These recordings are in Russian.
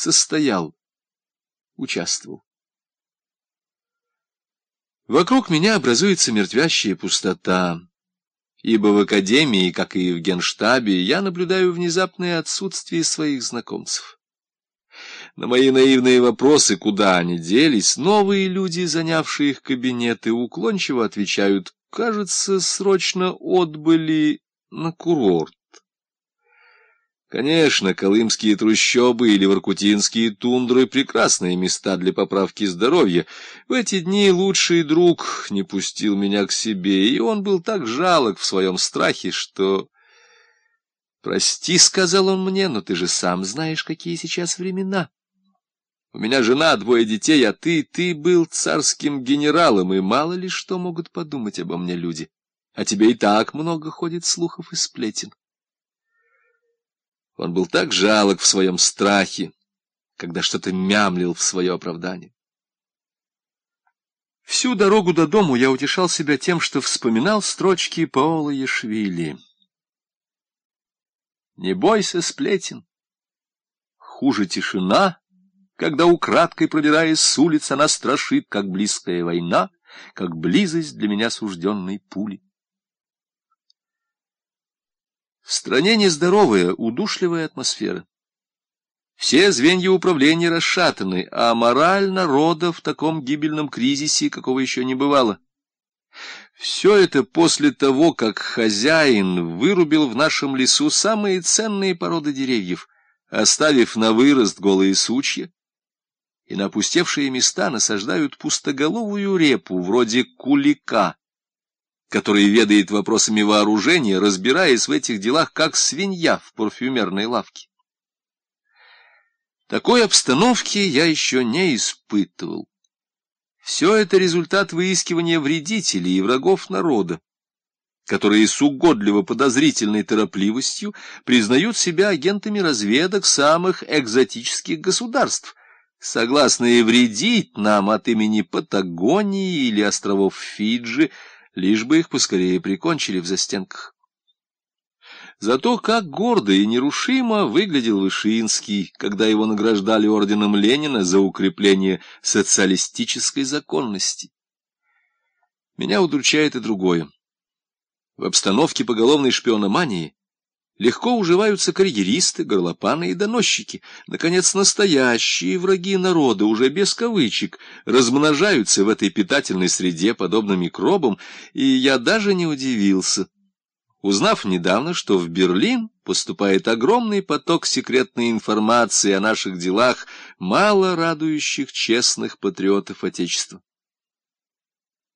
состоял, участвовал. Вокруг меня образуется мертвящая пустота, ибо в академии, как и в генштабе, я наблюдаю внезапное отсутствие своих знакомцев. На мои наивные вопросы, куда они делись, новые люди, занявшие их кабинеты, уклончиво отвечают, кажется, срочно отбыли на курорт. Конечно, колымские трущобы или воркутинские тундры — прекрасные места для поправки здоровья. В эти дни лучший друг не пустил меня к себе, и он был так жалок в своем страхе, что... «Прости», — сказал он мне, — «но ты же сам знаешь, какие сейчас времена». У меня жена, двое детей, а ты, ты был царским генералом, и мало ли что могут подумать обо мне люди. А тебе и так много ходит слухов и сплетен. Он был так жалок в своем страхе, когда что-то мямлил в свое оправдание. Всю дорогу до дому я утешал себя тем, что вспоминал строчки Паула Ешвили. «Не бойся сплетен, хуже тишина» когда, украдкой пробираясь с улиц, она страшит, как близкая война, как близость для меня сужденной пули. В стране нездоровая, удушливая атмосфера. Все звенья управления расшатаны, а мораль народа в таком гибельном кризисе, какого еще не бывало. Все это после того, как хозяин вырубил в нашем лесу самые ценные породы деревьев, оставив на вырост голые сучья, и на опустевшие места насаждают пустоголовую репу, вроде кулика, который ведает вопросами вооружения, разбираясь в этих делах, как свинья в парфюмерной лавке. Такой обстановки я еще не испытывал. Все это результат выискивания вредителей и врагов народа, которые с угодливо подозрительной торопливостью признают себя агентами разведок самых экзотических государств, согласные вредить нам от имени Патагонии или островов Фиджи, лишь бы их поскорее прикончили в застенках. Зато как гордо и нерушимо выглядел Вышинский, когда его награждали орденом Ленина за укрепление социалистической законности. Меня удручает и другое. В обстановке поголовной шпиономании Легко уживаются карьеристы, горлопаны и доносчики. Наконец, настоящие враги народа, уже без кавычек, размножаются в этой питательной среде, подобно микробам, и я даже не удивился, узнав недавно, что в Берлин поступает огромный поток секретной информации о наших делах, мало радующих честных патриотов Отечества.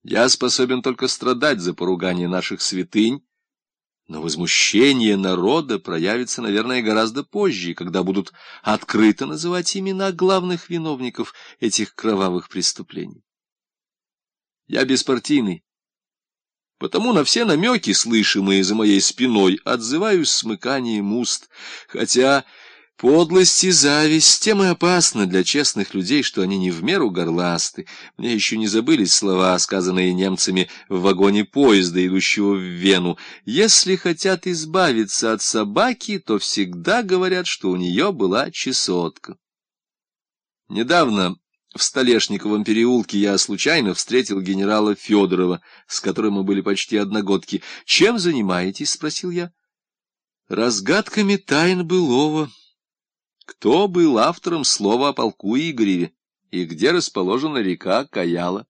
Я способен только страдать за поругание наших святынь, но возмущение народа проявится, наверное, гораздо позже, когда будут открыто называть имена главных виновников этих кровавых преступлений. Я беспартийный, потому на все намеки, слышимые за моей спиной, отзываюсь смыканием уст, хотя... Подлость и зависть тем и опасны для честных людей, что они не в меру горласты. Мне еще не забылись слова, сказанные немцами в вагоне поезда, идущего в Вену. Если хотят избавиться от собаки, то всегда говорят, что у нее была чесотка. Недавно в Столешниковом переулке я случайно встретил генерала Федорова, с которым мы были почти одногодки. «Чем занимаетесь?» — спросил я. «Разгадками тайн былого». Кто был автором слова о полку Игореве и где расположена река Каяла?